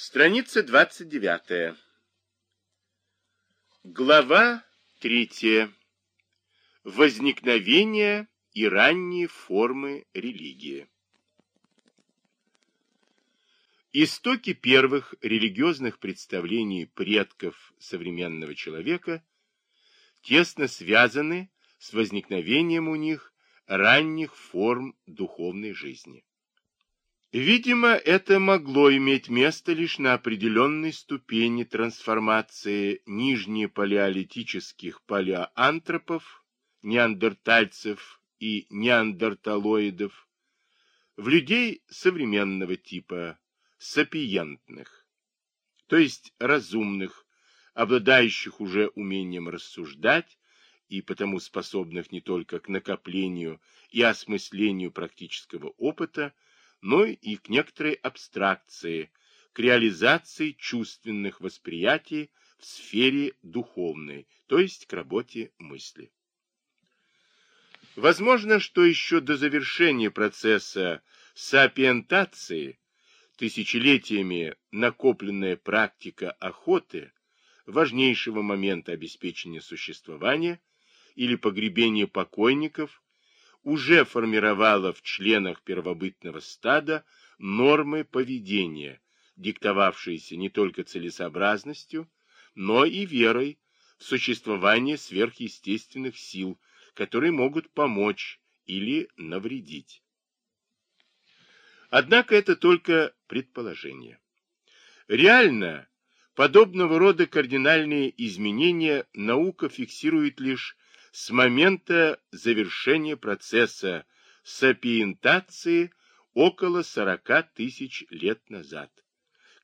Страница 29. Глава 3. Возникновение и ранние формы религии. Истоки первых религиозных представлений предков современного человека тесно связаны с возникновением у них ранних форм духовной жизни. Видимо, это могло иметь место лишь на определенной ступени трансформации нижнепалеолитических палеоантропов, неандертальцев и неандерталоидов в людей современного типа, сапиентных, то есть разумных, обладающих уже умением рассуждать и потому способных не только к накоплению и осмыслению практического опыта, но и к некоторой абстракции, к реализации чувственных восприятий в сфере духовной, то есть к работе мысли. Возможно, что еще до завершения процесса сапиентации тысячелетиями накопленная практика охоты, важнейшего момента обеспечения существования или погребения покойников, уже формировала в членах первобытного стада нормы поведения, диктовавшиеся не только целесообразностью, но и верой в существование сверхъестественных сил, которые могут помочь или навредить. Однако это только предположение. Реально, подобного рода кардинальные изменения наука фиксирует лишь с момента завершения процесса сапиентации около 40 тысяч лет назад,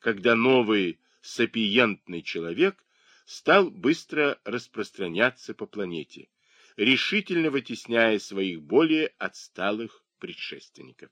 когда новый сапиентный человек стал быстро распространяться по планете, решительно вытесняя своих более отсталых предшественников.